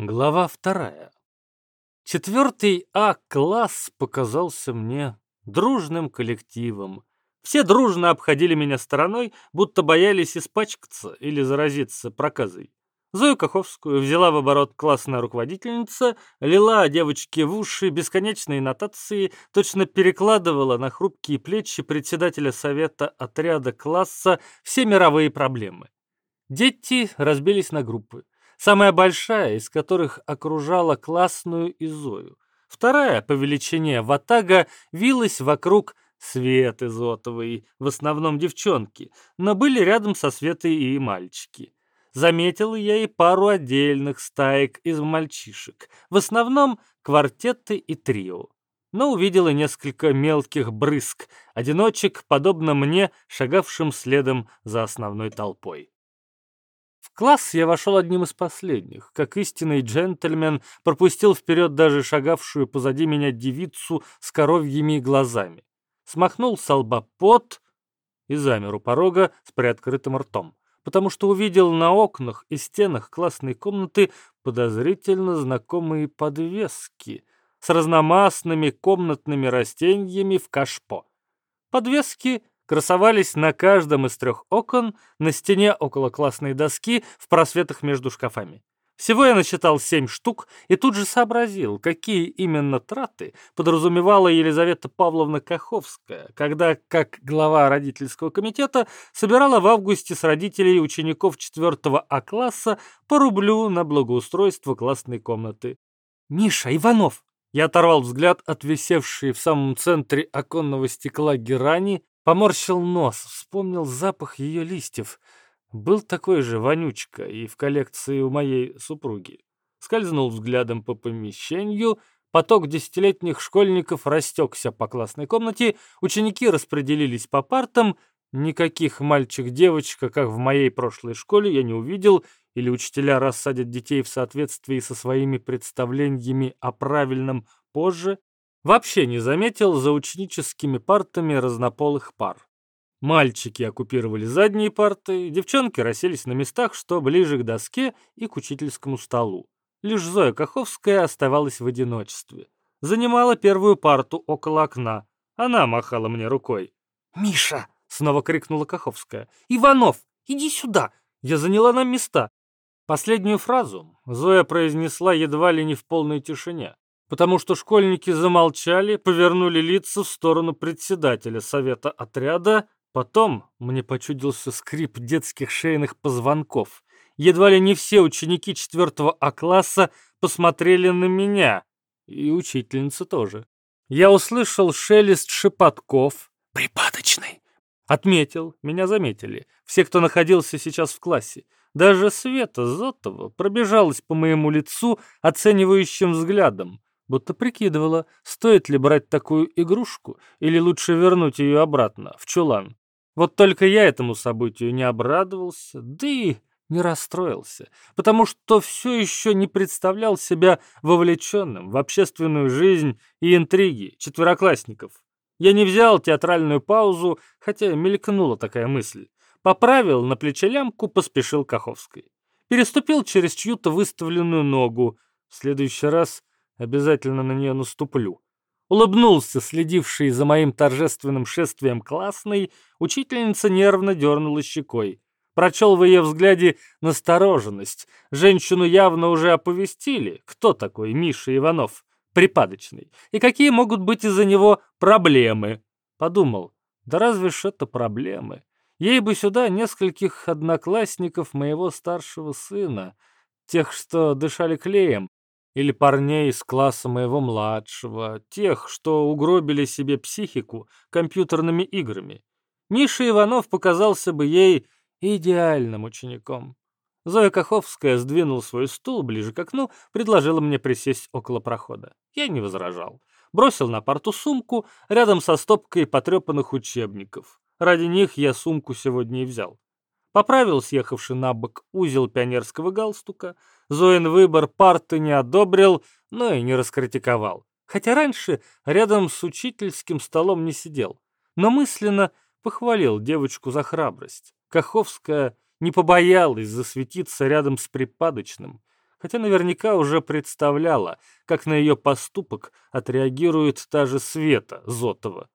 Глава вторая. Четвертый А-класс показался мне дружным коллективом. Все дружно обходили меня стороной, будто боялись испачкаться или заразиться проказой. Зою Каховскую взяла в оборот классная руководительница, лила девочке в уши бесконечные нотации, точно перекладывала на хрупкие плечи председателя совета отряда класса все мировые проблемы. Дети разбились на группы самая большая из которых окружала классную и Зою. Вторая по величине Ватага вилась вокруг Светы Зотовой, в основном девчонки, но были рядом со Светой и мальчики. Заметил я и пару отдельных стаек из мальчишек, в основном квартеты и трио. Но увидел и несколько мелких брызг, одиночек, подобно мне, шагавшим следом за основной толпой класс я вошел одним из последних. Как истинный джентльмен, пропустил вперед даже шагавшую позади меня девицу с коровьими глазами. Смахнул с лба пот и замер у порога с приоткрытым ртом, потому что увидел на окнах и стенах классной комнаты подозрительно знакомые подвески с разномастными комнатными растениями в кашпо. Подвески красовались на каждом из трех окон, на стене около классной доски, в просветах между шкафами. Всего я насчитал семь штук и тут же сообразил, какие именно траты подразумевала Елизавета Павловна Каховская, когда, как глава родительского комитета, собирала в августе с родителей учеников 4 А-класса по рублю на благоустройство классной комнаты. «Миша Иванов!» Я оторвал взгляд от висевшей в самом центре оконного стекла герани Поморщил нос, вспомнил запах ее листьев. Был такой же вонючка и в коллекции у моей супруги. Скользнул взглядом по помещению, поток десятилетних школьников растекся по классной комнате, ученики распределились по партам, никаких мальчик-девочка, как в моей прошлой школе, я не увидел, или учителя рассадят детей в соответствии со своими представлениями о правильном позже, Вообще не заметил за ученическими партами разнополых пар. Мальчики оккупировали задние парты, девчонки расселись на местах, что ближе к доске и к учительскому столу. Лишь Зоя Каховская оставалась в одиночестве. Занимала первую парту около окна. Она махала мне рукой. «Миша!» — снова крикнула Каховская. «Иванов, иди сюда! Я заняла нам места!» Последнюю фразу Зоя произнесла едва ли не в полной тишине потому что школьники замолчали, повернули лица в сторону председателя совета отряда. Потом мне почудился скрип детских шейных позвонков. Едва ли не все ученики четвертого А-класса посмотрели на меня, и учительница тоже. Я услышал шелест шепотков. «Припадочный!» Отметил, меня заметили. Все, кто находился сейчас в классе. Даже Света Зотова пробежалась по моему лицу оценивающим взглядом будто прикидывала, стоит ли брать такую игрушку или лучше вернуть ее обратно, в чулан. Вот только я этому событию не обрадовался, да и не расстроился, потому что все еще не представлял себя вовлеченным в общественную жизнь и интриги четвероклассников. Я не взял театральную паузу, хотя мелькнула такая мысль. Поправил на плече лямку, поспешил Каховской. Переступил через чью-то выставленную ногу. В следующий раз Обязательно на нее наступлю. Улыбнулся, следивший за моим торжественным шествием классный, учительница нервно дернула щекой. Прочел в ее взгляде настороженность. Женщину явно уже оповестили, кто такой Миша Иванов, припадочный, и какие могут быть из-за него проблемы. Подумал, да разве ж это проблемы? Ей бы сюда нескольких одноклассников моего старшего сына, тех, что дышали клеем, или парней из класса моего младшего, тех, что угробили себе психику компьютерными играми. Миша Иванов показался бы ей идеальным учеником. Зоя Каховская сдвинул свой стул ближе к окну, предложила мне присесть около прохода. Я не возражал. Бросил на парту сумку рядом со стопкой потрепанных учебников. Ради них я сумку сегодня и взял. Поправил съехавший на бок узел пионерского галстука, Зоин выбор парты не одобрил, но и не раскритиковал. Хотя раньше рядом с учительским столом не сидел. Но мысленно похвалил девочку за храбрость. Каховская не побоялась засветиться рядом с припадочным. хотя наверняка уже представляла, как на ее поступок отреагирует та же Света Зотова.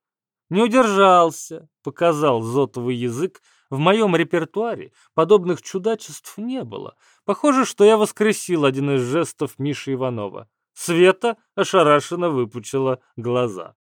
Не удержался, показал Зотовый язык. В моем репертуаре подобных чудачеств не было. Похоже, что я воскресил один из жестов Миши Иванова. Света ошарашенно выпучила глаза.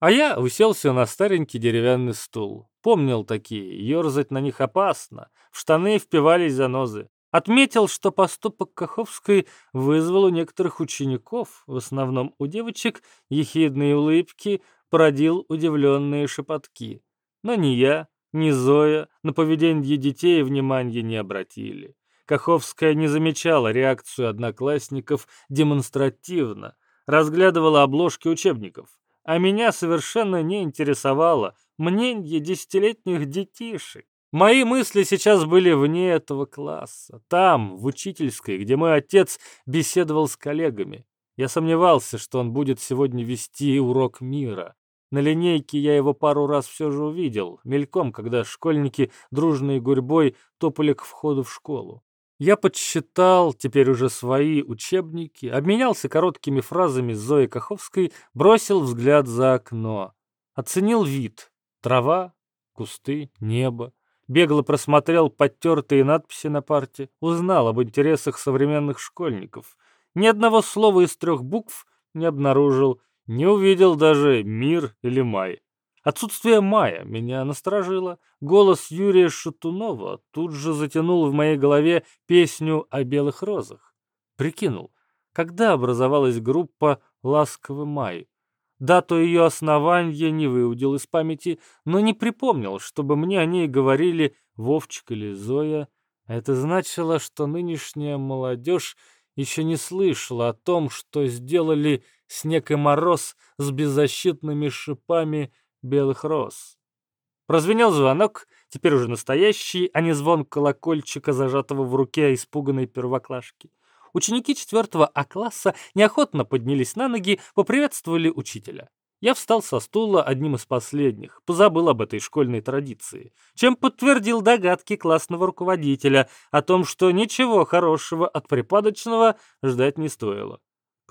А я уселся на старенький деревянный стул. Помнил такие, ерзать на них опасно, в штаны впивались занозы. Отметил, что поступок Каховской вызвал у некоторых учеников, в основном у девочек, ехидные улыбки, породил удивленные шепотки. Но ни я, ни Зоя на поведение детей внимания не обратили. Каховская не замечала реакцию одноклассников демонстративно, разглядывала обложки учебников а меня совершенно не интересовало мнение десятилетних детишек. Мои мысли сейчас были вне этого класса, там, в учительской, где мой отец беседовал с коллегами. Я сомневался, что он будет сегодня вести урок мира. На линейке я его пару раз все же увидел, мельком, когда школьники дружной гурьбой топали к входу в школу. Я подсчитал теперь уже свои учебники, обменялся короткими фразами с Зоей Каховской, бросил взгляд за окно. Оценил вид. Трава, кусты, небо. Бегло просмотрел подтертые надписи на парте, узнал об интересах современных школьников. Ни одного слова из трех букв не обнаружил, не увидел даже «мир» или «май». Отсутствие мая меня насторожило. Голос Юрия Шатунова тут же затянул в моей голове песню о белых розах. Прикинул, когда образовалась группа «Ласковый май». Дату ее основания не выудил из памяти, но не припомнил, чтобы мне о ней говорили Вовчик или Зоя. Это значило, что нынешняя молодежь еще не слышала о том, что сделали снег и мороз с беззащитными шипами белых роз. Прозвенел звонок, теперь уже настоящий, а не звон колокольчика, зажатого в руке испуганной первоклашки. Ученики четвертого А-класса неохотно поднялись на ноги, поприветствовали учителя. Я встал со стула одним из последних, позабыл об этой школьной традиции, чем подтвердил догадки классного руководителя о том, что ничего хорошего от припадочного ждать не стоило.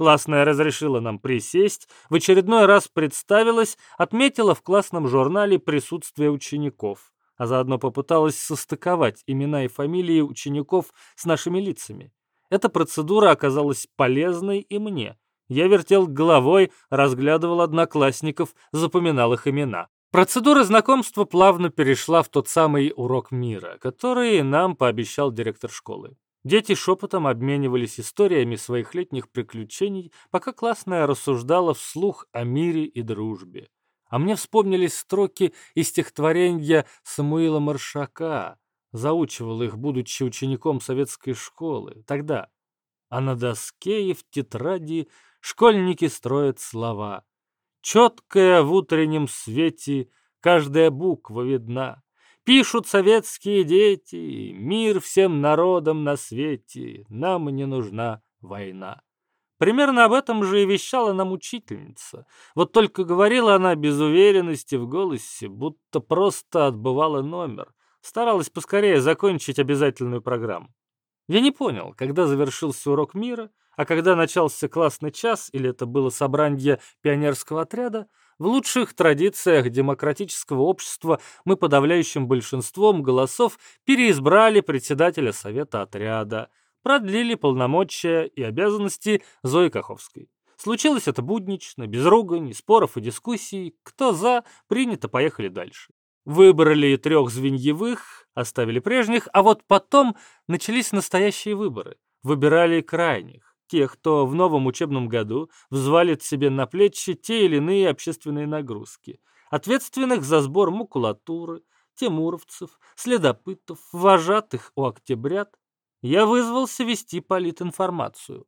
Классная разрешила нам присесть, в очередной раз представилась, отметила в классном журнале присутствие учеников, а заодно попыталась состыковать имена и фамилии учеников с нашими лицами. Эта процедура оказалась полезной и мне. Я вертел головой, разглядывал одноклассников, запоминал их имена. Процедура знакомства плавно перешла в тот самый урок мира, который нам пообещал директор школы. Дети шепотом обменивались историями своих летних приключений, пока классная рассуждала вслух о мире и дружбе. А мне вспомнились строки из стихотворения Самуила Маршака. Заучивал их, будучи учеником советской школы. Тогда. А на доске и в тетради школьники строят слова. Четкая в утреннем свете каждая буква видна. Пишут советские дети, мир всем народам на свете, нам не нужна война. Примерно об этом же и вещала нам учительница. Вот только говорила она без уверенности в голосе, будто просто отбывала номер. Старалась поскорее закончить обязательную программу. Я не понял, когда завершился урок мира, а когда начался классный час, или это было собрание пионерского отряда, в лучших традициях демократического общества мы подавляющим большинством голосов переизбрали председателя совета отряда, продлили полномочия и обязанности Зои Каховской. Случилось это буднично, без ругань, споров и дискуссий. Кто за, принято, поехали дальше. Выбрали трех звеньевых, оставили прежних, а вот потом начались настоящие выборы. Выбирали крайних тех, кто в новом учебном году взвалит себе на плечи те или иные общественные нагрузки, ответственных за сбор макулатуры, тимуровцев, следопытов, вожатых у октябрят, я вызвался вести политинформацию.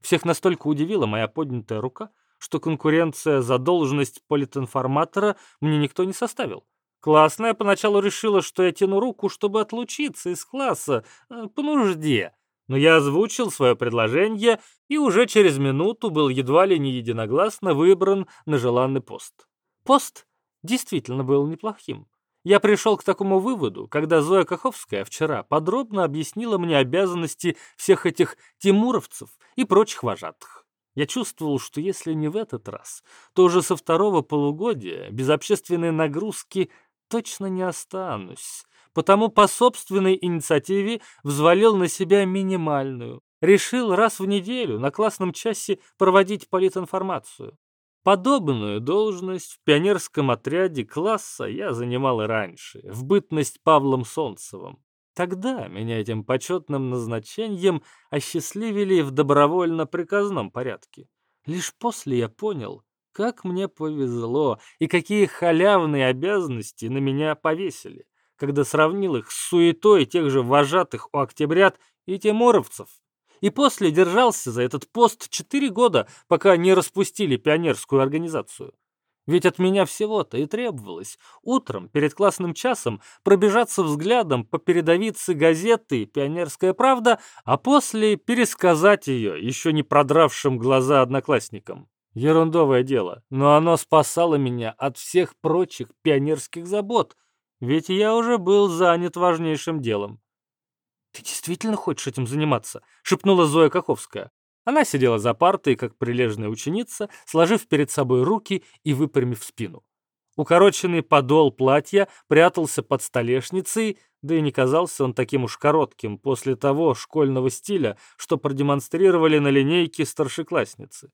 Всех настолько удивила моя поднятая рука, что конкуренция за должность политинформатора мне никто не составил. Классная поначалу решила, что я тяну руку, чтобы отлучиться из класса э, по нужде, но я озвучил свое предложение и уже через минуту был едва ли не единогласно выбран на желанный пост. Пост действительно был неплохим. Я пришел к такому выводу, когда Зоя Каховская вчера подробно объяснила мне обязанности всех этих тимуровцев и прочих вожатых. Я чувствовал, что если не в этот раз, то уже со второго полугодия без общественной нагрузки точно не останусь. Потому по собственной инициативе взвалил на себя минимальную. Решил раз в неделю на классном часе проводить политинформацию. Подобную должность в пионерском отряде класса я занимал и раньше, в бытность Павлом Солнцевым. Тогда меня этим почетным назначением осчастливили в добровольно-приказном порядке. Лишь после я понял, как мне повезло и какие халявные обязанности на меня повесили, когда сравнил их с суетой тех же вожатых у октябрят и тимуровцев и после держался за этот пост четыре года, пока не распустили пионерскую организацию. Ведь от меня всего-то и требовалось утром перед классным часом пробежаться взглядом по передовице газеты «Пионерская правда», а после пересказать ее еще не продравшим глаза одноклассникам. Ерундовое дело, но оно спасало меня от всех прочих пионерских забот, ведь я уже был занят важнейшим делом. «Ты действительно хочешь этим заниматься?» — шепнула Зоя Каховская. Она сидела за партой, как прилежная ученица, сложив перед собой руки и выпрямив спину. Укороченный подол платья прятался под столешницей, да и не казался он таким уж коротким после того школьного стиля, что продемонстрировали на линейке старшеклассницы.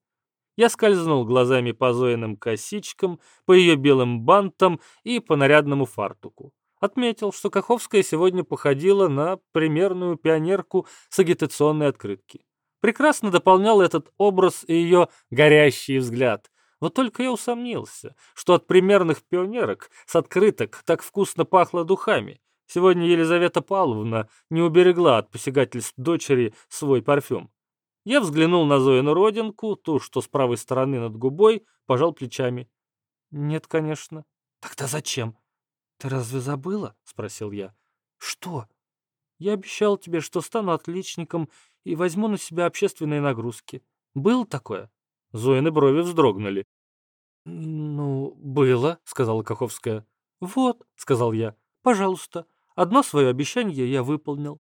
Я скользнул глазами по Зоиным косичкам, по ее белым бантам и по нарядному фартуку. Отметил, что Каховская сегодня походила на примерную пионерку с агитационной открытки. Прекрасно дополнял этот образ и ее горящий взгляд. Вот только я усомнился, что от примерных пионерок с открыток так вкусно пахло духами. Сегодня Елизавета Павловна не уберегла от посягательств дочери свой парфюм. Я взглянул на Зоину родинку, ту, что с правой стороны над губой, пожал плечами. «Нет, конечно». «Тогда зачем?» «Ты разве забыла?» — спросил я. «Что?» «Я обещал тебе, что стану отличником и возьму на себя общественные нагрузки. Было такое?» Зоины брови вздрогнули. «Ну, было», — сказала Каховская. «Вот», — сказал я, — «пожалуйста, одно свое обещание я выполнил».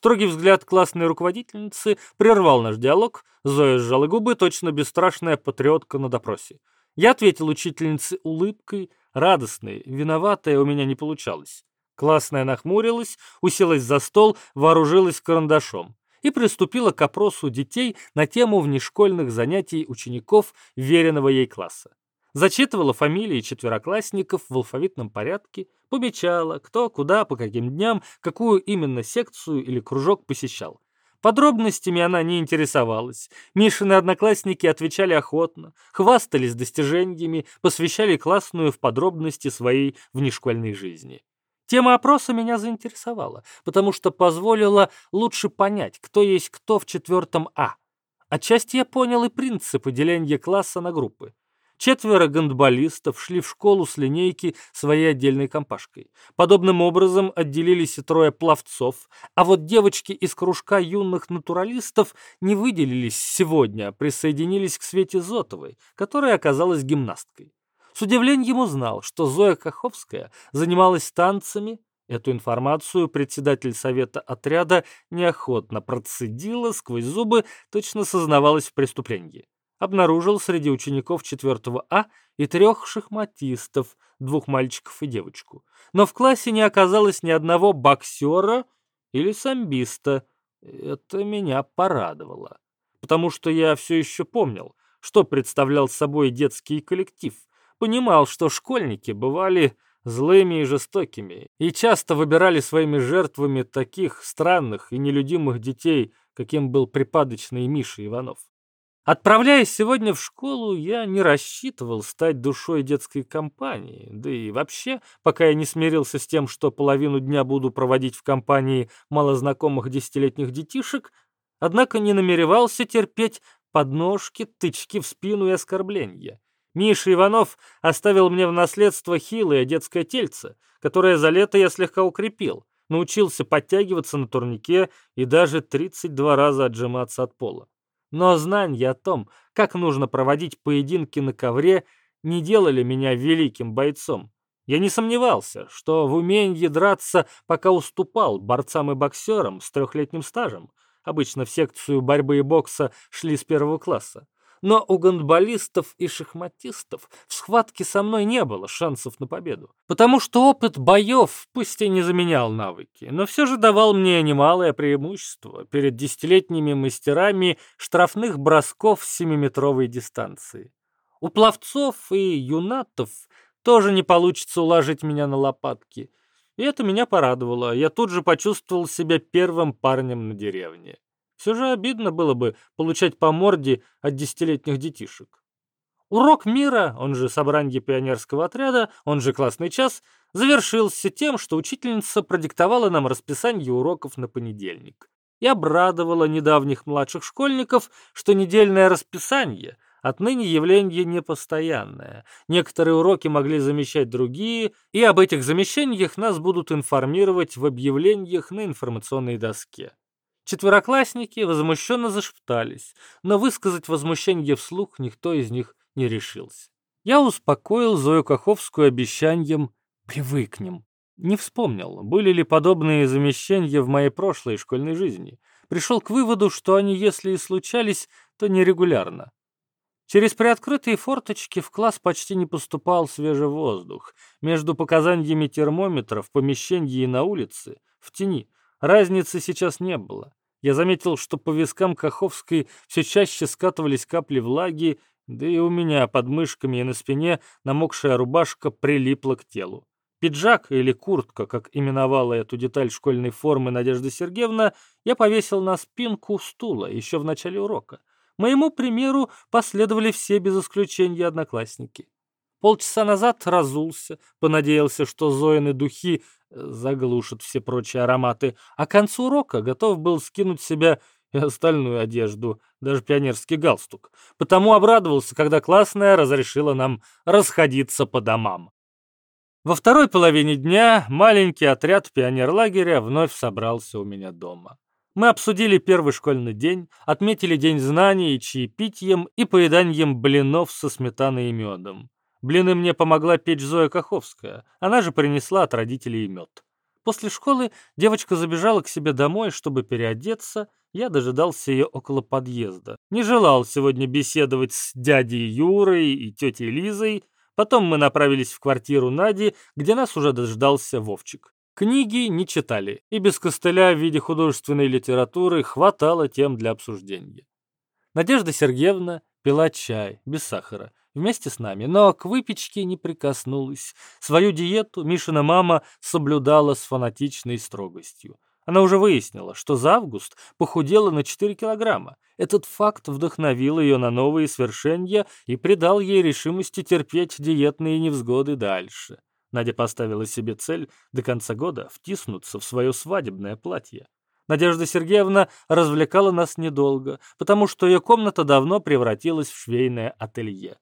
Строгий взгляд классной руководительницы прервал наш диалог. Зоя сжала губы, точно бесстрашная патриотка на допросе. Я ответил учительнице улыбкой, радостной, виноватая у меня не получалось. Классная нахмурилась, уселась за стол, вооружилась карандашом и приступила к опросу детей на тему внешкольных занятий учеников веренного ей класса. Зачитывала фамилии четвероклассников в алфавитном порядке, помечала, кто, куда, по каким дням, какую именно секцию или кружок посещал. Подробностями она не интересовалась. Мишины одноклассники отвечали охотно, хвастались достижениями, посвящали классную в подробности своей внешкольной жизни. Тема опроса меня заинтересовала, потому что позволила лучше понять, кто есть кто в четвертом А. Отчасти я понял и принципы деления класса на группы. Четверо гандболистов шли в школу с линейки своей отдельной компашкой. Подобным образом отделились и трое пловцов, а вот девочки из кружка юных натуралистов не выделились сегодня, а присоединились к Свете Зотовой, которая оказалась гимнасткой. С удивлением узнал, что Зоя Каховская занималась танцами, Эту информацию председатель совета отряда неохотно процедила сквозь зубы, точно сознавалась в преступлении обнаружил среди учеников 4 А и трех шахматистов, двух мальчиков и девочку. Но в классе не оказалось ни одного боксера или самбиста. Это меня порадовало, потому что я все еще помнил, что представлял собой детский коллектив, понимал, что школьники бывали злыми и жестокими, и часто выбирали своими жертвами таких странных и нелюдимых детей, каким был припадочный Миша Иванов. Отправляясь сегодня в школу, я не рассчитывал стать душой детской компании, да и вообще, пока я не смирился с тем, что половину дня буду проводить в компании малознакомых десятилетних детишек, однако не намеревался терпеть подножки, тычки в спину и оскорбления. Миша Иванов оставил мне в наследство хилое детское тельце, которое за лето я слегка укрепил, научился подтягиваться на турнике и даже 32 раза отжиматься от пола. Но знания о том, как нужно проводить поединки на ковре, не делали меня великим бойцом. Я не сомневался, что в умении драться пока уступал борцам и боксерам с трехлетним стажем. Обычно в секцию борьбы и бокса шли с первого класса. Но у гандболистов и шахматистов в схватке со мной не было шансов на победу. Потому что опыт боев пусть и не заменял навыки, но все же давал мне немалое преимущество перед десятилетними мастерами штрафных бросков с семиметровой дистанции. У пловцов и юнатов тоже не получится уложить меня на лопатки. И это меня порадовало. Я тут же почувствовал себя первым парнем на деревне. Все же обидно было бы получать по морде от десятилетних детишек. Урок мира, он же собрание пионерского отряда, он же классный час, завершился тем, что учительница продиктовала нам расписание уроков на понедельник и обрадовала недавних младших школьников, что недельное расписание отныне явление непостоянное. Некоторые уроки могли замещать другие, и об этих замещениях нас будут информировать в объявлениях на информационной доске. Четвероклассники возмущенно зашептались, но высказать возмущение вслух никто из них не решился. Я успокоил Зою Каховскую обещанием «привыкнем». Не вспомнил, были ли подобные замещения в моей прошлой школьной жизни. Пришел к выводу, что они, если и случались, то нерегулярно. Через приоткрытые форточки в класс почти не поступал свежий воздух. Между показаниями термометра в помещении и на улице, в тени, разницы сейчас не было. Я заметил, что по вискам Каховской все чаще скатывались капли влаги, да и у меня под мышками и на спине намокшая рубашка прилипла к телу. Пиджак или куртка, как именовала эту деталь школьной формы Надежда Сергеевна, я повесил на спинку стула еще в начале урока. Моему примеру последовали все без исключения одноклассники. Полчаса назад разулся, понадеялся, что Зоины духи заглушит все прочие ароматы, а к концу урока готов был скинуть себя и остальную одежду, даже пионерский галстук. Потому обрадовался, когда классная разрешила нам расходиться по домам. Во второй половине дня маленький отряд пионерлагеря вновь собрался у меня дома. Мы обсудили первый школьный день, отметили день знаний чаепитием и поеданием блинов со сметаной и медом. Блины мне помогла печь Зоя Каховская, она же принесла от родителей мед. После школы девочка забежала к себе домой, чтобы переодеться. Я дожидался ее около подъезда. Не желал сегодня беседовать с дядей Юрой и тетей Лизой. Потом мы направились в квартиру Нади, где нас уже дождался Вовчик. Книги не читали, и без костыля в виде художественной литературы хватало тем для обсуждения. Надежда Сергеевна пила чай, без сахара, вместе с нами, но к выпечке не прикоснулась. Свою диету Мишина мама соблюдала с фанатичной строгостью. Она уже выяснила, что за август похудела на 4 килограмма. Этот факт вдохновил ее на новые свершения и придал ей решимости терпеть диетные невзгоды дальше. Надя поставила себе цель до конца года втиснуться в свое свадебное платье. Надежда Сергеевна развлекала нас недолго, потому что ее комната давно превратилась в швейное ателье.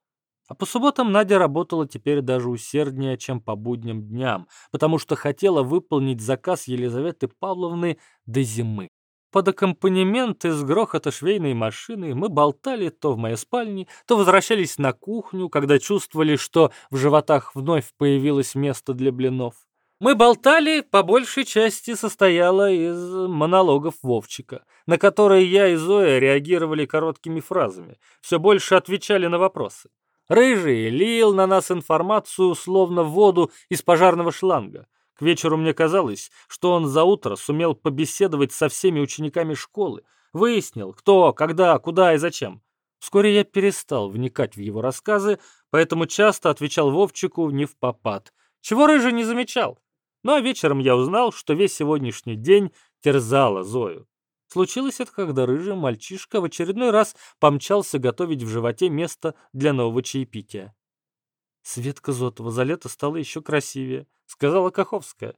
А по субботам Надя работала теперь даже усерднее, чем по будним дням, потому что хотела выполнить заказ Елизаветы Павловны до зимы. Под аккомпанемент из грохота швейной машины мы болтали то в моей спальне, то возвращались на кухню, когда чувствовали, что в животах вновь появилось место для блинов. Мы болтали, по большей части состояло из монологов Вовчика, на которые я и Зоя реагировали короткими фразами, все больше отвечали на вопросы. Рыжий лил на нас информацию, словно воду из пожарного шланга. К вечеру мне казалось, что он за утро сумел побеседовать со всеми учениками школы, выяснил, кто, когда, куда и зачем. Вскоре я перестал вникать в его рассказы, поэтому часто отвечал Вовчику не в попад, чего Рыжий не замечал. Ну а вечером я узнал, что весь сегодняшний день терзала Зою. Случилось это, когда рыжий мальчишка в очередной раз помчался готовить в животе место для нового чаепития. Светка Зотова за лето стала еще красивее, сказала Каховская.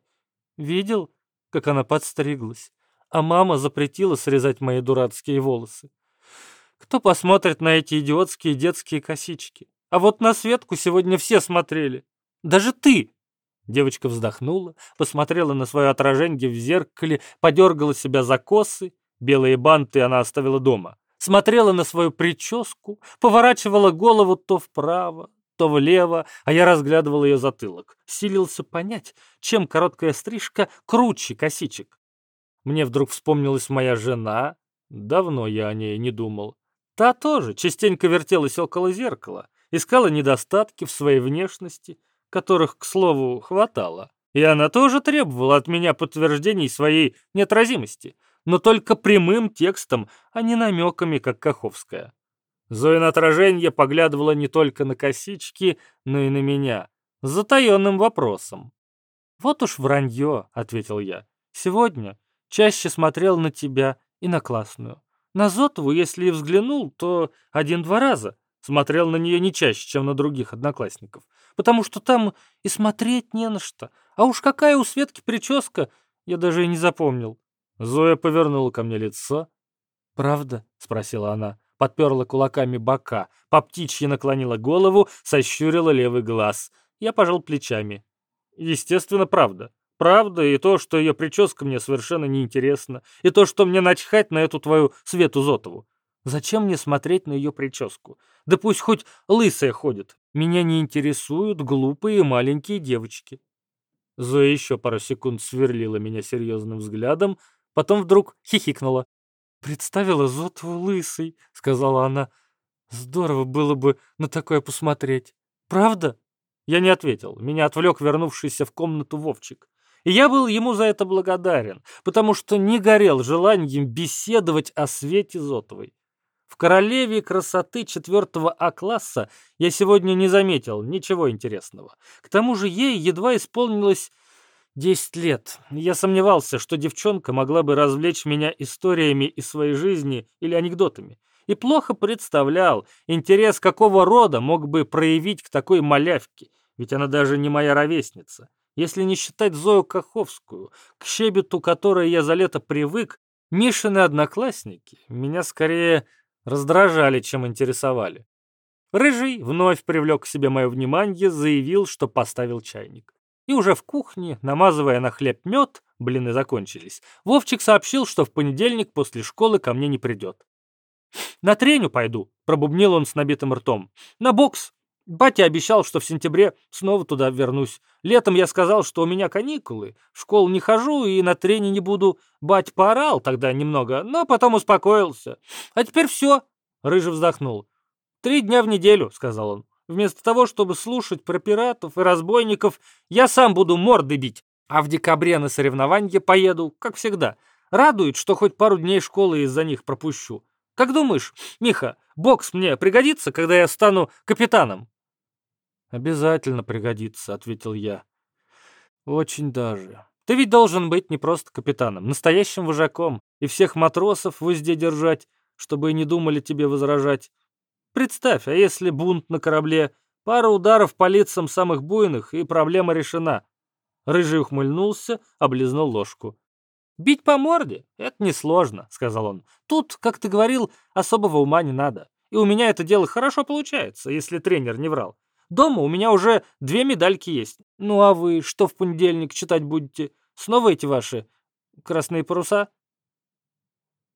Видел, как она подстриглась, а мама запретила срезать мои дурацкие волосы. Кто посмотрит на эти идиотские детские косички? А вот на Светку сегодня все смотрели. Даже ты, Девочка вздохнула, посмотрела на свое отражение в зеркале, подергала себя за косы Белые банты она оставила дома. Смотрела на свою прическу, поворачивала голову то вправо, то влево, а я разглядывал ее затылок. Силился понять, чем короткая стрижка круче косичек. Мне вдруг вспомнилась моя жена. Давно я о ней не думал. Та тоже частенько вертелась около зеркала, искала недостатки в своей внешности, которых, к слову, хватало. И она тоже требовала от меня подтверждений своей неотразимости, но только прямым текстом, а не намеками, как Каховская. Зоя на отражение поглядывала не только на косички, но и на меня, с затаенным вопросом. «Вот уж вранье», — ответил я. «Сегодня чаще смотрел на тебя и на классную. На Зотову, если и взглянул, то один-два раза. Смотрел на нее не чаще, чем на других одноклассников, потому что там и смотреть не на что. А уж какая у Светки прическа, я даже и не запомнил. Зоя повернула ко мне лицо. «Правда?» — спросила она подперла кулаками бока, по птичьи наклонила голову, сощурила левый глаз. Я пожал плечами. Естественно, правда. Правда, и то, что ее прическа мне совершенно неинтересна, и то, что мне начхать на эту твою Свету Зотову. Зачем мне смотреть на ее прическу? Да пусть хоть лысая ходит. Меня не интересуют глупые маленькие девочки. Зоя еще пару секунд сверлила меня серьезным взглядом, потом вдруг хихикнула. «Представила Зотову лысый», — сказала она. «Здорово было бы на такое посмотреть. Правда?» Я не ответил. Меня отвлек вернувшийся в комнату Вовчик. И я был ему за это благодарен, потому что не горел желанием беседовать о Свете Зотовой. В «Королеве красоты» четвертого А-класса я сегодня не заметил ничего интересного. К тому же ей едва исполнилось Десять лет. Я сомневался, что девчонка могла бы развлечь меня историями из своей жизни или анекдотами. И плохо представлял, интерес какого рода мог бы проявить к такой малявке, ведь она даже не моя ровесница. Если не считать Зою Каховскую, к щебету которой я за лето привык, Мишины одноклассники меня скорее раздражали, чем интересовали. Рыжий вновь привлек к себе мое внимание, заявил, что поставил чайник. И уже в кухне, намазывая на хлеб мед, блины закончились, Вовчик сообщил, что в понедельник после школы ко мне не придет. «На треню пойду», — пробубнил он с набитым ртом. «На бокс. Батя обещал, что в сентябре снова туда вернусь. Летом я сказал, что у меня каникулы, в школу не хожу и на трене не буду. Бать поорал тогда немного, но потом успокоился. А теперь все», — Рыжий вздохнул. «Три дня в неделю», — сказал он. Вместо того, чтобы слушать про пиратов и разбойников, я сам буду морды бить, а в декабре на соревнования поеду, как всегда. Радует, что хоть пару дней школы из-за них пропущу. Как думаешь, Миха, бокс мне пригодится, когда я стану капитаном?» «Обязательно пригодится», — ответил я. «Очень даже. Ты ведь должен быть не просто капитаном, настоящим вожаком, и всех матросов в узде держать, чтобы и не думали тебе возражать. Представь, а если бунт на корабле, пара ударов по лицам самых буйных, и проблема решена. Рыжий ухмыльнулся, облизнул ложку. «Бить по морде — это несложно», — сказал он. «Тут, как ты говорил, особого ума не надо. И у меня это дело хорошо получается, если тренер не врал. Дома у меня уже две медальки есть. Ну а вы что в понедельник читать будете? Снова эти ваши красные паруса?»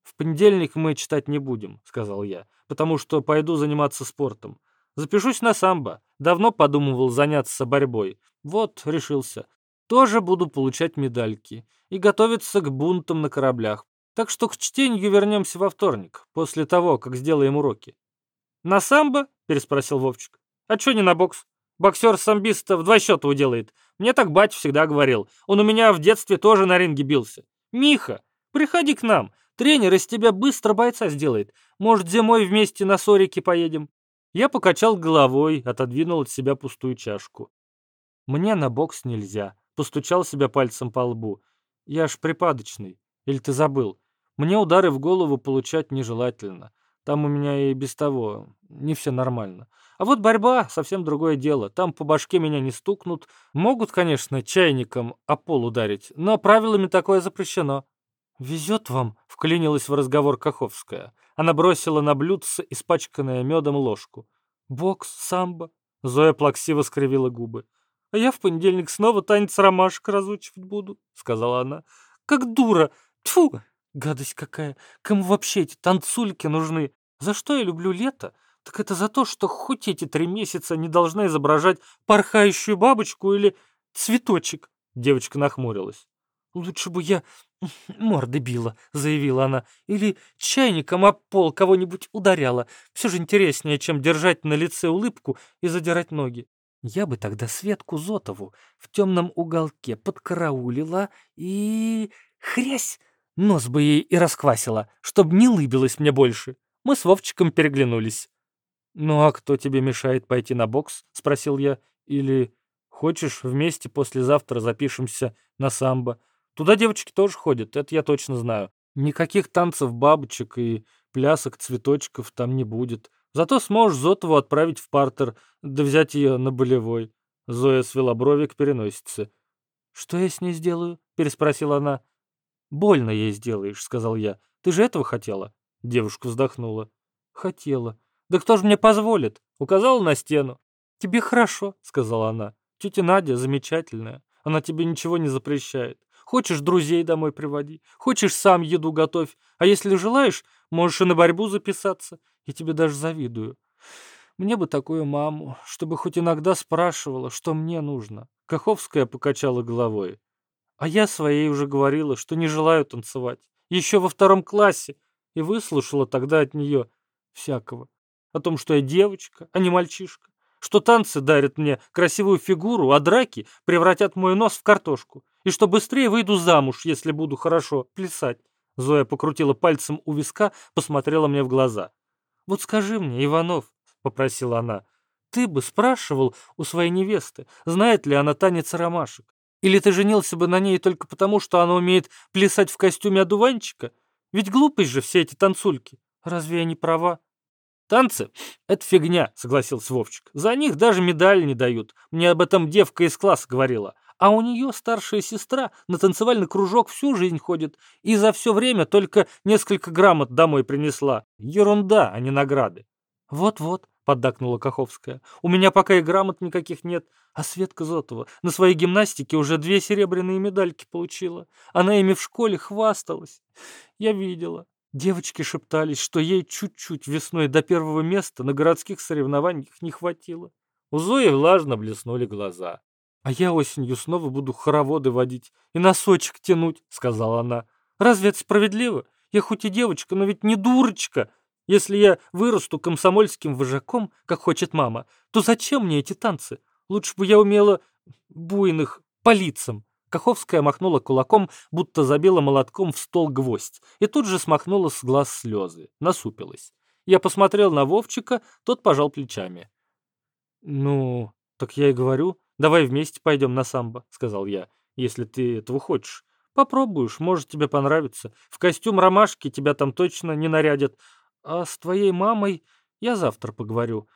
«В понедельник мы читать не будем», — сказал я, «потому что пойду заниматься спортом. Запишусь на самбо. Давно подумывал заняться борьбой. Вот, решился. Тоже буду получать медальки и готовиться к бунтам на кораблях. Так что к чтению вернемся во вторник, после того, как сделаем уроки». «На самбо?» — переспросил Вовчик. «А чё не на бокс? Боксер самбиста в два счета уделает. Мне так батя всегда говорил. Он у меня в детстве тоже на ринге бился. Миха, приходи к нам. Тренер из тебя быстро бойца сделает. Может, зимой вместе на Сорике поедем?» Я покачал головой, отодвинул от себя пустую чашку. «Мне на бокс нельзя», — постучал себя пальцем по лбу. «Я ж припадочный. Или ты забыл? Мне удары в голову получать нежелательно. Там у меня и без того не все нормально. А вот борьба — совсем другое дело. Там по башке меня не стукнут. Могут, конечно, чайником о пол ударить, но правилами такое запрещено. «Везет вам», — вклинилась в разговор Каховская. Она бросила на блюдце испачканное медом ложку. «Бокс, самбо», — Зоя плаксиво скривила губы. «А я в понедельник снова танец ромашек разучивать буду», — сказала она. «Как дура! Тьфу! Гадость какая! Кому вообще эти танцульки нужны? За что я люблю лето? Так это за то, что хоть эти три месяца не должна изображать порхающую бабочку или цветочек. Девочка нахмурилась. «Лучше бы я морды била», — заявила она, «или чайником об пол кого-нибудь ударяла. Все же интереснее, чем держать на лице улыбку и задирать ноги. Я бы тогда Светку Зотову в темном уголке подкараулила и... хрясь! Нос бы ей и расквасила, чтоб не лыбилась мне больше». Мы с Вовчиком переглянулись. «Ну а кто тебе мешает пойти на бокс?» — спросил я. «Или хочешь, вместе послезавтра запишемся на самбо? Туда девочки тоже ходят, это я точно знаю. Никаких танцев бабочек и плясок цветочков там не будет. Зато сможешь Зотову отправить в партер, да взять ее на болевой». Зоя свела брови к переносице. «Что я с ней сделаю?» — переспросила она. «Больно ей сделаешь», — сказал я. «Ты же этого хотела?» Девушка вздохнула. «Хотела. Да кто же мне позволит?» Указала на стену. «Тебе хорошо», — сказала она. «Тетя Надя замечательная. Она тебе ничего не запрещает. Хочешь, друзей домой приводи. Хочешь, сам еду готовь. А если желаешь, можешь и на борьбу записаться. Я тебе даже завидую. Мне бы такую маму, чтобы хоть иногда спрашивала, что мне нужно. Каховская покачала головой. А я своей уже говорила, что не желаю танцевать. Еще во втором классе. И выслушала тогда от нее всякого о том, что я девочка, а не мальчишка, что танцы дарят мне красивую фигуру, а драки превратят мой нос в картошку, и что быстрее выйду замуж, если буду хорошо плясать. Зоя покрутила пальцем у виска, посмотрела мне в глаза. «Вот скажи мне, Иванов», — попросила она, — «ты бы спрашивал у своей невесты, знает ли она танец ромашек? Или ты женился бы на ней только потому, что она умеет плясать в костюме одуванчика? Ведь глупость же все эти танцульки. Разве я не права?» «Танцы — это фигня», — согласился Вовчик. «За них даже медаль не дают. Мне об этом девка из класса говорила. А у нее старшая сестра на танцевальный кружок всю жизнь ходит и за все время только несколько грамот домой принесла. Ерунда, а не награды». «Вот-вот», — поддакнула Каховская. «У меня пока и грамот никаких нет, а Светка Зотова на своей гимнастике уже две серебряные медальки получила. Она ими в школе хвасталась. Я видела. Девочки шептались, что ей чуть-чуть весной до первого места на городских соревнованиях не хватило. У Зои влажно блеснули глаза. «А я осенью снова буду хороводы водить и носочек тянуть», — сказала она. «Разве это справедливо? Я хоть и девочка, но ведь не дурочка. Если я вырасту комсомольским вожаком, как хочет мама, то зачем мне эти танцы? Лучше бы я умела буйных по лицам». Каховская махнула кулаком, будто забила молотком в стол гвоздь, и тут же смахнула с глаз слезы, насупилась. Я посмотрел на Вовчика, тот пожал плечами. «Ну, так я и говорю, давай вместе пойдем на самбо», — сказал я, — «если ты этого хочешь. Попробуешь, может тебе понравится. В костюм ромашки тебя там точно не нарядят. А с твоей мамой я завтра поговорю.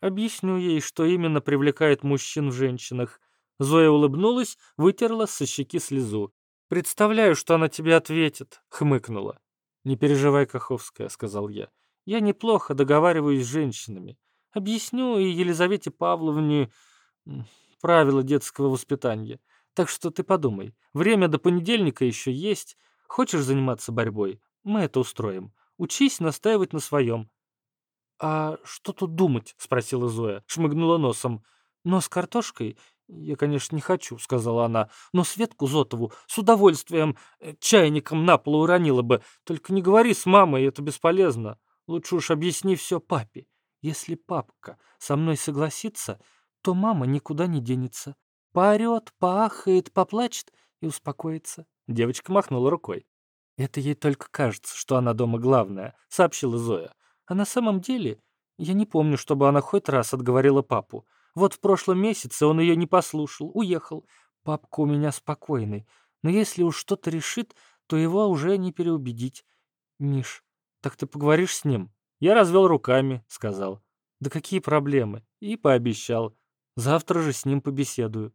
Объясню ей, что именно привлекает мужчин в женщинах. Зоя улыбнулась, вытерла со щеки слезу. «Представляю, что она тебе ответит», — хмыкнула. «Не переживай, Каховская», — сказал я. «Я неплохо договариваюсь с женщинами. Объясню и Елизавете Павловне правила детского воспитания. Так что ты подумай, время до понедельника еще есть. Хочешь заниматься борьбой? Мы это устроим. Учись настаивать на своем». «А что тут думать?» — спросила Зоя, шмыгнула носом. «Но с картошкой «Я, конечно, не хочу», — сказала она, «но Светку Зотову с удовольствием э, чайником на пол уронила бы. Только не говори с мамой, это бесполезно. Лучше уж объясни все папе. Если папка со мной согласится, то мама никуда не денется. Поорет, поахает, поплачет и успокоится». Девочка махнула рукой. «Это ей только кажется, что она дома главная», — сообщила Зоя. «А на самом деле я не помню, чтобы она хоть раз отговорила папу. Вот в прошлом месяце он ее не послушал, уехал. Папка у меня спокойный. Но если уж что-то решит, то его уже не переубедить. Миш, так ты поговоришь с ним? Я развел руками, сказал. Да какие проблемы? И пообещал. Завтра же с ним побеседую.